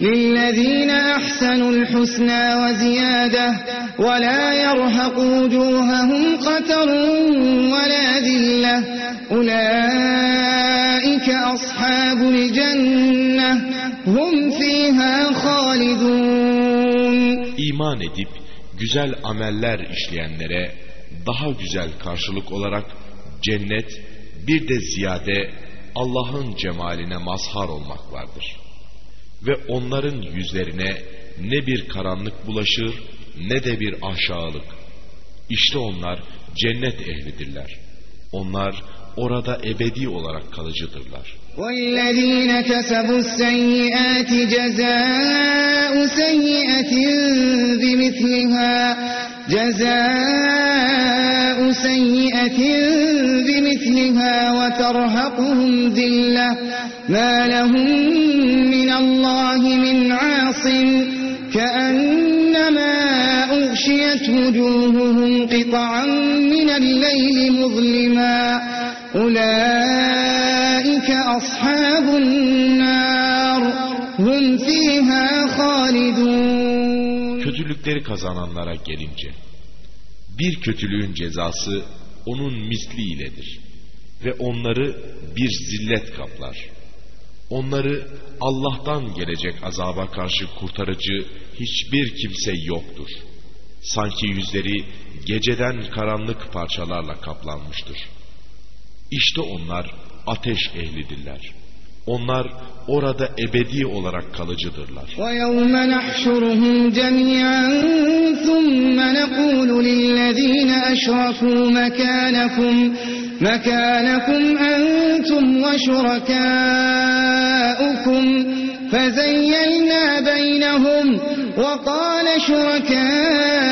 للذين أحسنوا الحسنى وزيادة ولا يرهق وجوههم قتر ولا ذلة أولئك أصحاب الجنة هم فيها خالدون İman edip güzel ameller işleyenlere daha güzel karşılık olarak cennet bir de ziyade Allah'ın cemaline mazhar olmak vardır. Ve onların yüzlerine ne bir karanlık bulaşır ne de bir aşağılık. İşte onlar cennet ehlidirler. Onlar orada ebedi olarak kalıcıdırlar. والذين كسبوا السيئات جزاء سيئة بمثلها جزاء سيئة بمثلها وترهقهم ذلة ما لهم من الله من عاصم كأنما أغشيت وجوههم قطعا من الليل مظلما أولئك أصحاب النار هم فيها خالدون Kötülükleri kazananlara gelince, bir kötülüğün cezası onun misli iledir ve onları bir zillet kaplar. Onları Allah'tan gelecek azaba karşı kurtarıcı hiçbir kimse yoktur. Sanki yüzleri geceden karanlık parçalarla kaplanmıştır. İşte onlar ateş ehlidirler. Onlar orada ebedi olarak kalıcıdırlar. ويوم نحشرهم جميعا ثم نقول للذين أشركوا مكانكم مكانكم أنتم وشركاؤكم فزيلنا بينهم وقال شركاؤهم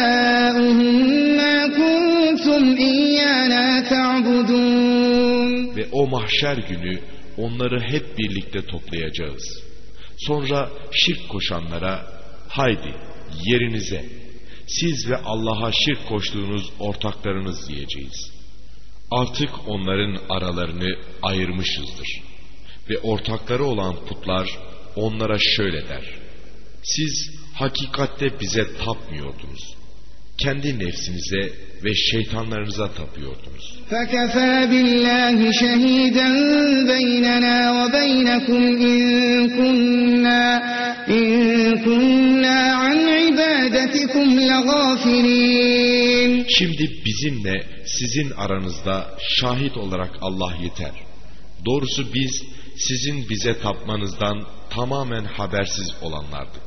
ما كنتم إيانا تعبدون Ve o mahşer günü onları hep birlikte toplayacağız. Sonra şirk koşanlara haydi yerinize siz ve Allah'a şirk koştuğunuz ortaklarınız diyeceğiz. Artık onların aralarını ayırmışızdır. Ve ortakları olan putlar onlara şöyle der. Siz hakikatte bize tapmıyordunuz. Kendi nefsinize ve şeytanlarınıza tapıyordunuz. فكفى بالله شهيدا بيننا وبينكم إن كنا إن كنا عن عبادتكم لغافلين Şimdi bizimle sizin aranızda şahit olarak Allah yeter. Doğrusu biz sizin bize tapmanızdan tamamen habersiz olanlardık.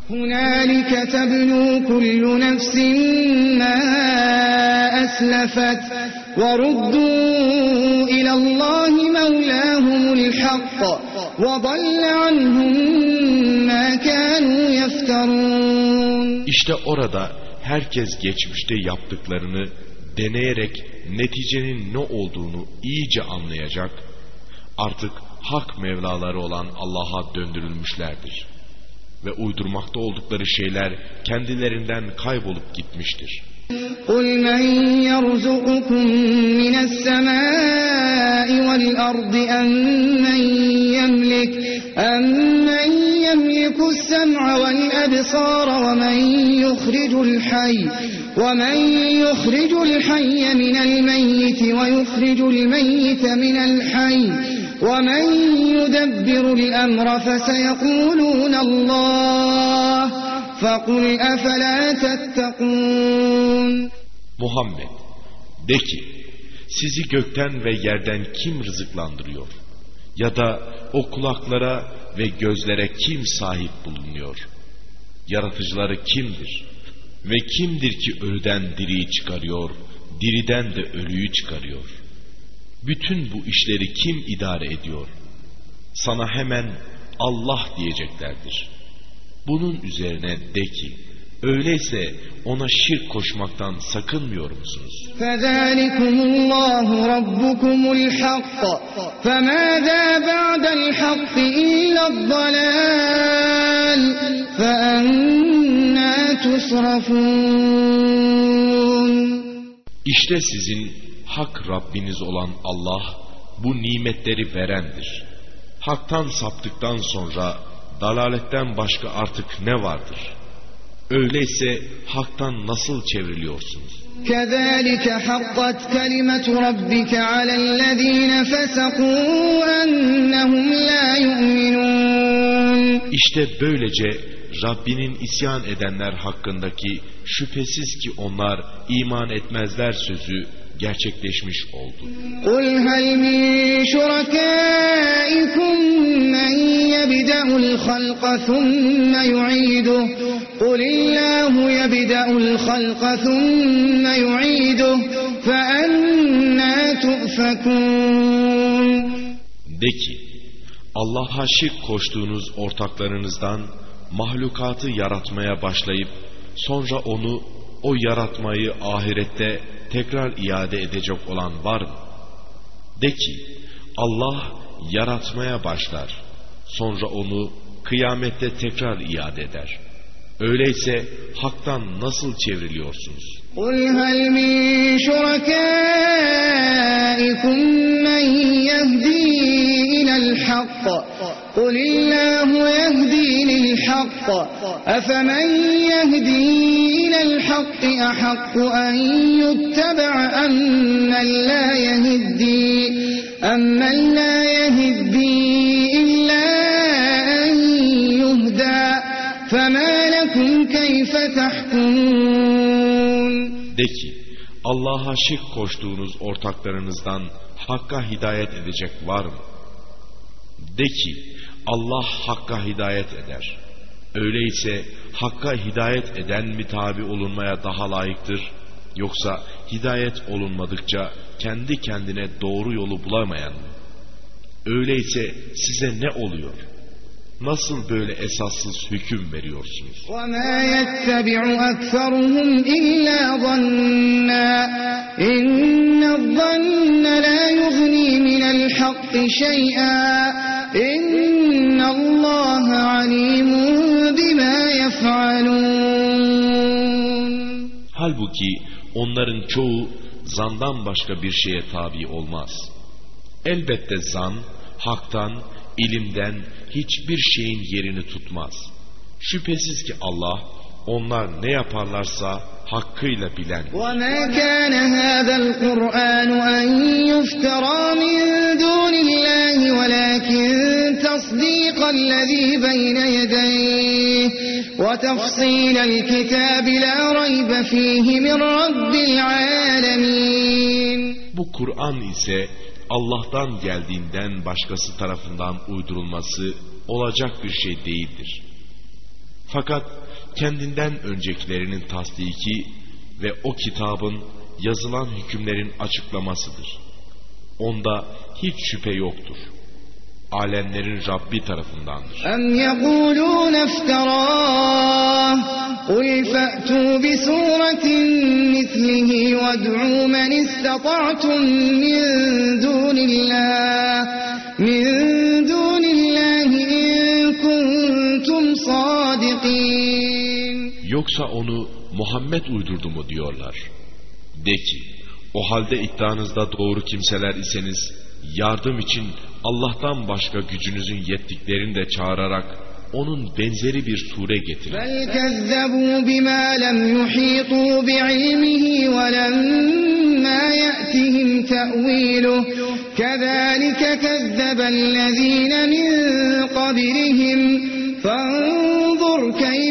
İşte orada herkes geçmişte yaptıklarını deneyerek neticenin ne olduğunu iyice anlayacak. Artık hak mevlaları olan Allah'a döndürülmüşlerdir. Ve uydurmakta oldukları şeyler kendilerinden kaybolup gitmiştir. قل من يرزقكم من السماء والأرض أم من يملك أم من يملك السمع والأبصار ومن يخرج الحي ومن يخرج الحي من الميت ويخرج الميت من الحي ومن يدبر الأمر فسيقولون الله فقل أفلا تتقون Muhammed de ki sizi gökten ve yerden kim rızıklandırıyor? Ya da o kulaklara ve gözlere kim sahip bulunuyor? Yaratıcıları kimdir? Ve kimdir ki ölüden diriyi çıkarıyor, diriden de ölüyü çıkarıyor? Bütün bu işleri kim idare ediyor? Sana hemen Allah diyeceklerdir. Bunun üzerine de ki, öyleyse ona şirk koşmaktan sakınmıyor musunuz? فذلكم الله ربكم الحق فماذا بعد الحق إلا الضلال فأنا تصرفون İşte sizin hak Rabbiniz olan Allah bu nimetleri verendir. Hak'tan saptıktan sonra dalaletten başka artık ne vardır? Öyleyse haktan nasıl çevriliyorsunuz? كذلك حقت كلمة ربك على الذين فسقوا أنهم لا يؤمنون İşte böylece Rabbinin isyan edenler hakkındaki şüphesiz ki onlar iman etmezler sözü gerçekleşmiş oldu. قل هل من شركائكم من يبدأ الخلق ثم يعيده قل الله يبدأ الخلق ثم يعيده فأنا تؤفكون De ki, Allah'a şirk koştuğunuz ortaklarınızdan mahlukatı yaratmaya başlayıp sonra onu o yaratmayı ahirette tekrar iade edecek olan var mı? De ki Allah yaratmaya başlar sonra onu kıyamette tekrar iade eder. Öyleyse haktan nasıl çevriliyorsunuz? قل هل من شركائكم من يهدي إلى الحق قل الله يهدي للحق أفمن يهدي إلى الحق أحق أن يتبع أم من لا يهدي أم من لا يهدي إلا أن يهدى فما لكم كيف تحكمون De ki Allah'a şirk koştuğunuz ortaklarınızdan Hakk'a hidayet edecek var mı? De ki Allah Hakk'a hidayet eder. Öyleyse Hakk'a hidayet eden mi tabi olunmaya daha layıktır? Yoksa hidayet olunmadıkça kendi kendine doğru yolu bulamayan mı? Öyleyse size ne oluyor? Nasıl böyle esassız hüküm veriyorsunuz? وما يتبع أكثرهم إلا ظنا إن الظن لا يغني من الحق شيئا İnna Allah alimun bima. Halbuki onların çoğu zandan başka bir şeye tabi olmaz. Elbette zan, haktan, ilimden hiçbir şeyin yerini tutmaz. Şüphesiz ki Allah onlar ne yaparlarsa hakkıyla bilen. وما كان هذا القرآن أن يفترى من دون الله ولكن تصديق الذي بين يديه وتفصيل الكتاب لا ريب فيه من رب العالمين Bu Kur'an ise Allah'tan geldiğinden başkası tarafından uydurulması olacak bir şey değildir. Fakat kendinden öncekilerinin tasdiki ve o kitabın yazılan hükümlerin açıklamasıdır. Onda hiç şüphe yoktur. Alemlerin Rabbi tarafındandır. Em Yoksa onu Muhammed uydurdu mu diyorlar. De ki, o halde iddianızda doğru kimseler iseniz, yardım için Allah'tan başka gücünüzün yettiklerini de çağırarak onun benzeri bir sure getirin.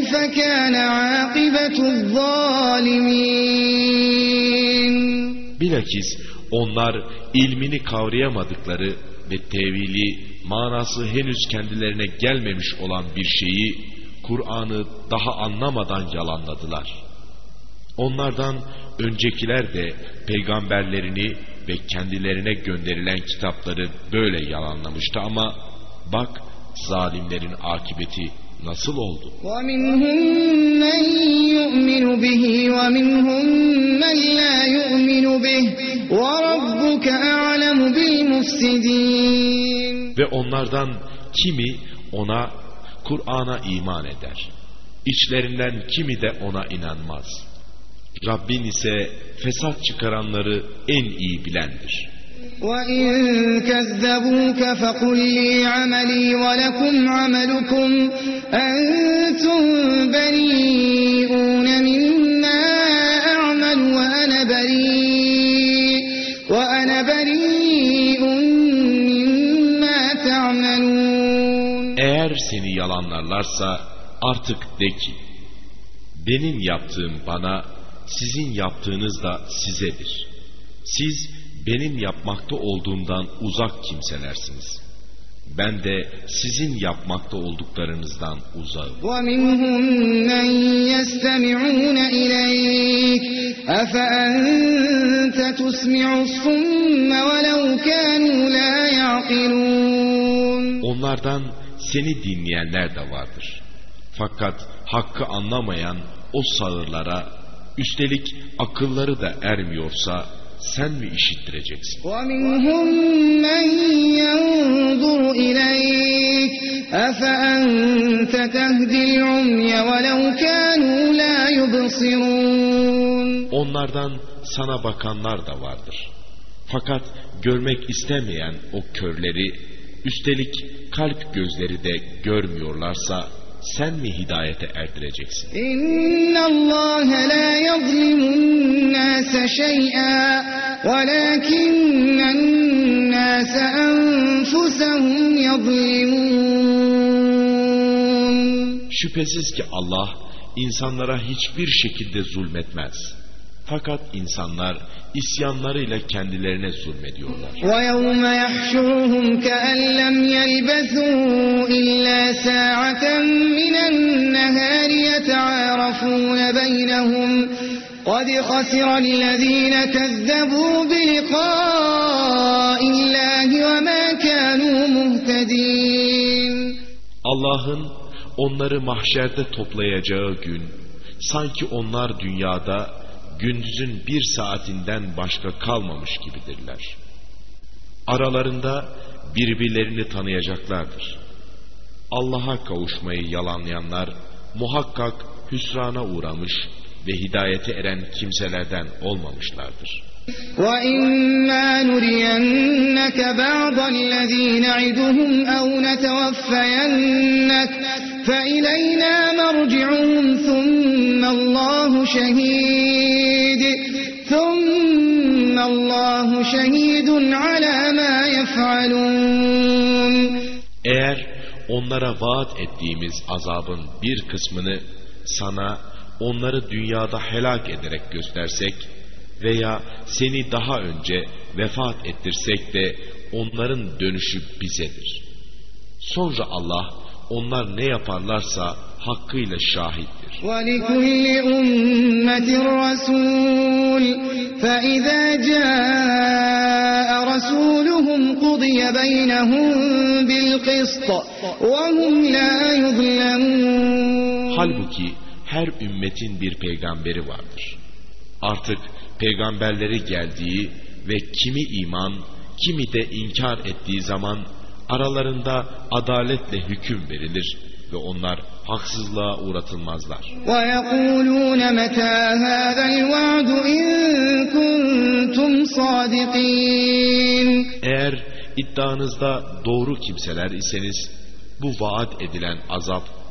كيف كان عاقبة الظالمين Bilakis onlar ilmini kavrayamadıkları ve tevili, manası henüz kendilerine gelmemiş olan bir şeyi, Kur'an'ı daha anlamadan yalanladılar. Onlardan öncekiler de peygamberlerini ve kendilerine gönderilen kitapları böyle yalanlamıştı ama bak zalimlerin akıbeti nasıl oldu? ومنهم من يؤمن به ومنهم من لا يؤمن به وربك أعلم بالمفسدين Ve onlardan kimi ona Kur'an'a iman eder. İçlerinden kimi de ona inanmaz. Rabbin ise fesat çıkaranları en iyi bilendir. وإن كذبوك فقل لي عملي ولكم عملكم أنتم بريئون مما أعمل وأنا بريء وأنا بريء مما تعملون Eğer seni yalanlarlarsa artık de ki, benim yaptığım bana, sizin yaptığınız da sizedir. Siz benim yapmakta olduğumdan uzak kimselersiniz. Ben de sizin yapmakta olduklarınızdan uzağım. ومنهم من يستمعون إليك أفأنت تسمع الصم ولو كانوا لا يعقلون Onlardan seni dinleyenler de vardır. Fakat hakkı anlamayan o sağırlara, üstelik akılları da ermiyorsa sen mi işittireceksin? ومنهم من ينظر إليك أفأنت تهدي العمي ولو كانوا لا يبصرون Onlardan sana bakanlar da vardır. Fakat görmek istemeyen o körleri, üstelik kalp gözleri de görmüyorlarsa sen mi hidayete erdireceksin? İnna Allah la yuzlimun nas şey'a velakinnen nas enfusuhum yuzlimun. Şüphesiz ki Allah insanlara hiçbir şekilde zulmetmez. Fakat insanlar isyanlarıyla kendilerine zulmediyorlar. ويوم يحشرهم كأن لم يلبثوا إلا ساعة من النهار يتعارفون بينهم قد خسر الذين كذبوا بلقاء الله وما كانوا مهتدين Allah'ın onları mahşerde toplayacağı gün, sanki onlar dünyada gündüzün bir saatinden başka kalmamış gibidirler. Aralarında birbirlerini tanıyacaklardır. Allah'a kavuşmayı yalanlayanlar muhakkak hüsrana uğramış ve hidayete eren kimselerden olmamışlardır. وَإِمَّا نُرِيَنَّكَ بَعْضَ الَّذِي نَعِدُهُمْ أَوْ نَتَوَفَّيَنَّكَ فَإِلَيْنَا مَرْجِعُهُمْ ثُمَّ اللَّهُ شَهِيدٌ ثُمَّ اللَّهُ شَهِيدٌ عَلَى مَا يَفْعَلُونَ Eğer onlara vaat ettiğimiz azabın bir kısmını sana onları dünyada helak ederek göstersek veya seni daha önce vefat ettirsek de onların dönüşü bizedir. Sonra Allah onlar ne yaparlarsa hakkıyla şahittir. وَلِكُلِّ أُمَّةٍ رَسُولٌ فَإِذَا جَاءَ رَسُولُهُمْ قُضِيَ بَيْنَهُم بِالْقِسْطِ وَهُمْ لَا يُظْلَمُونَ Halbuki her ümmetin bir peygamberi vardır. Artık peygamberleri geldiği ve kimi iman, kimi de inkar ettiği zaman aralarında adaletle hüküm verilir ve onlar haksızlığa uğratılmazlar. Eğer iddianızda doğru kimseler iseniz bu vaat edilen azap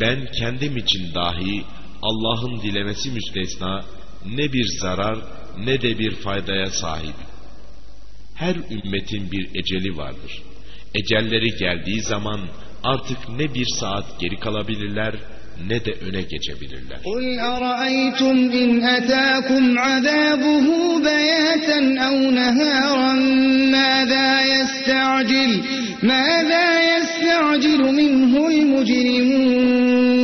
ben kendim için dahi Allah'ın dilemesi müstesna ne bir zarar ne de bir faydaya sahibim. Her ümmetin bir eceli vardır. Ecelleri geldiği zaman artık ne bir saat geri kalabilirler ne de öne geçebilirler. قل أرأيتم إن أتاكم عذابه بياتا أو نهارا ماذا يستعجل ماذا يستعجل منه المجرمون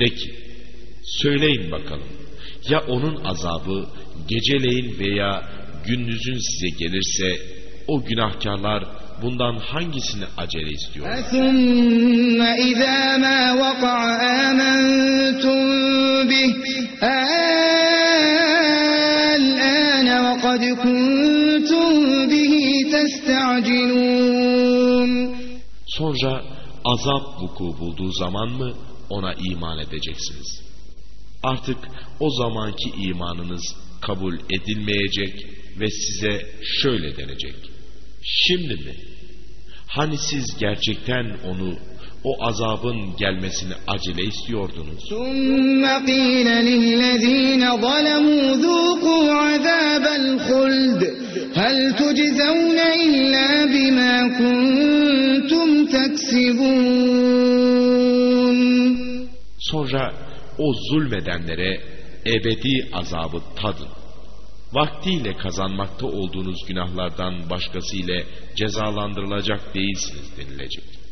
De ki, söyleyin bakalım, ya onun azabı geceleyin veya gündüzün size gelirse, o günahkarlar bundan hangisini acele istiyor? Sonra azap vuku bulduğu zaman mı ona iman edeceksiniz? Artık o zamanki imanınız kabul edilmeyecek ve size şöyle denecek. Şimdi mi? Hani siz gerçekten onu o azabın gelmesini acele istiyordunuz. Sonra o zulmedenlere ebedi azabı tadın. Vaktiyle kazanmakta olduğunuz günahlardan başkası ile cezalandırılacak değilsiniz denilecek.